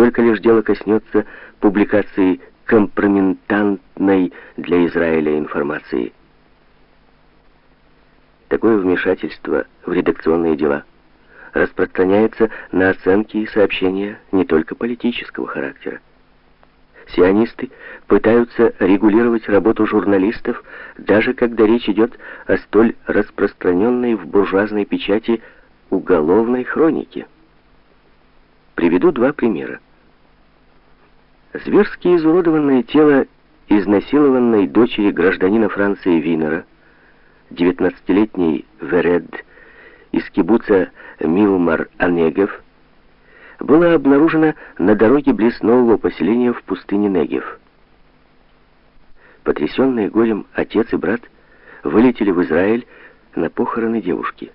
только лишь дело коснется публикации компрометантной для Израиля информации. Такое вмешательство в редакционные дела распространяется на оценки и сообщения не только политического характера. Сионисты пытаются регулировать работу журналистов, даже когда речь идет о столь распространенной в буржуазной печати уголовной хронике. Приведу два примера. Зверски изуродованное тело изнасилованной дочери гражданина Франции Винера, 19-летней Веред, из кибуца Милмар-Анегев, было обнаружено на дороге близ нового поселения в пустыне Негев. Потрясенные горем отец и брат вылетели в Израиль на похороны девушки.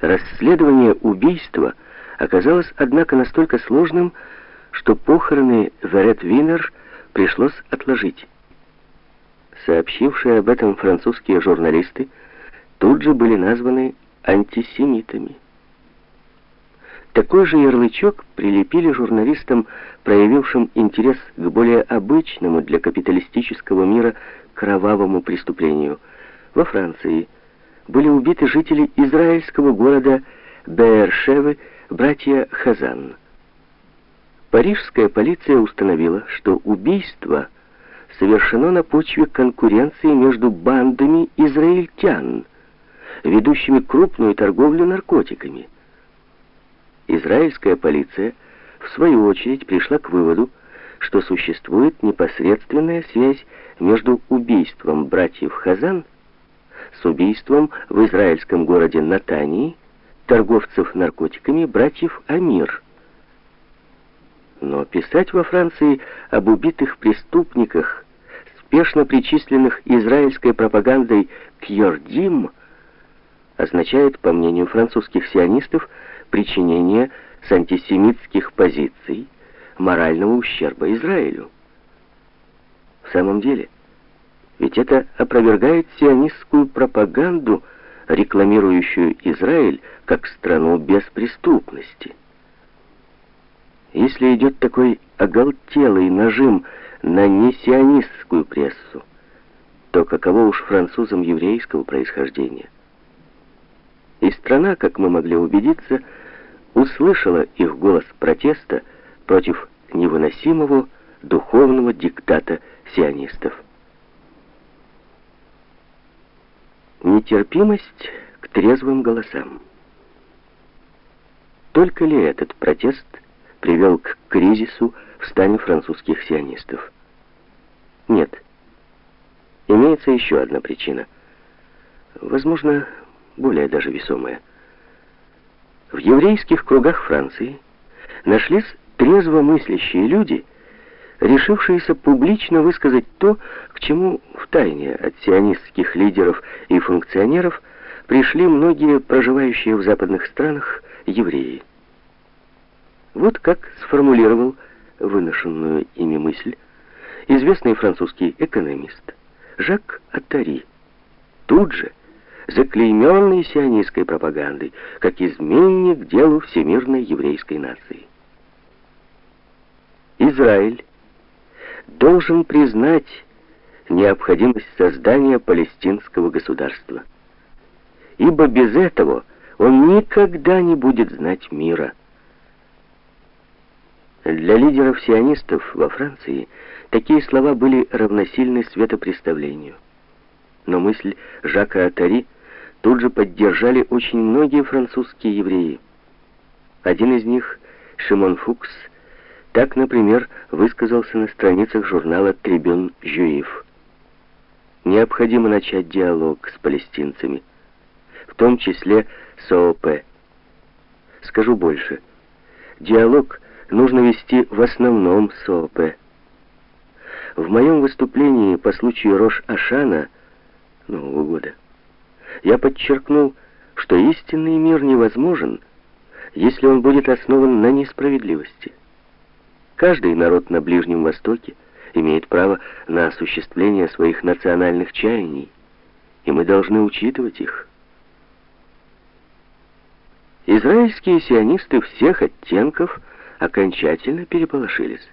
Расследование убийства оказалось, однако, настолько сложным, что похороны Верет Винер пришлось отложить. Сообщившие об этом французские журналисты тут же были названы антисемитами. Такой же ярлычок прилепили журналистам, проявившим интерес к более обычному для капиталистического мира кровавому преступлению. Во Франции были убиты жители израильского города Беэршевы, братья Хазан. Парижская полиция установила, что убийство совершено на почве конкуренции между бандами израильтян, ведущими крупную торговлю наркотиками. Израильская полиция, в свою очередь, пришла к выводу, что существует непосредственная связь между убийством братьев Хазан с убийством в израильском городе Натании торговцев наркотиками братьев Амир. Но писать во Франции об убитых преступниках, спешно причисленных израильской пропагандой к Йордим, означает, по мнению французских сионистов, причинение с антисемитских позиций морального ущерба Израилю. В самом деле, ведь это опровергает сионистскую пропаганду, рекламирующую Израиль как страну без преступности. Если идет такой оголтелый нажим на несионистскую прессу, то каково уж французам еврейского происхождения? И страна, как мы могли убедиться, услышала их голос протеста против невыносимого духовного диктата сионистов. Нетерпимость к трезвым голосам. Только ли этот протест привел к кризису в стане французских сионистов? Нет. Имеется еще одна причина. Возможно, более даже весомая – в еврейских кругах Франции нашлись трезво мыслящие люди, решившиеся публично высказать то, к чему в тайне от сионистских лидеров и функционеров пришли многие проживающие в западных странах евреи. Вот как сформулировал выношенную ими мысль известный французский экономист Жак Аттари. Тут же заклейменный сионистской пропагандой, как изменник делу всемирной еврейской нации. Израиль должен признать необходимость создания палестинского государства, ибо без этого он никогда не будет знать мира. Для лидеров сионистов во Франции такие слова были равносильны светопреставлению. Но мысль Жака Атари тут же поддержали очень многие французские евреи. Один из них, Шимон Фукс, так, например, высказался на страницах журнала «Трибюн Жюив». Необходимо начать диалог с палестинцами, в том числе с ООП. Скажу больше. Диалог нужно вести в основном с. В моем выступлении по случаю Рош-Ашана Нового года я подчеркнул, что истинный мир невозможен, если он будет основан на несправедливости. Каждый народ на Ближнем Востоке имеет право на осуществление своих национальных чаяний, и мы должны учитывать их. Израильские сионисты всех оттенков окончательно переполошились.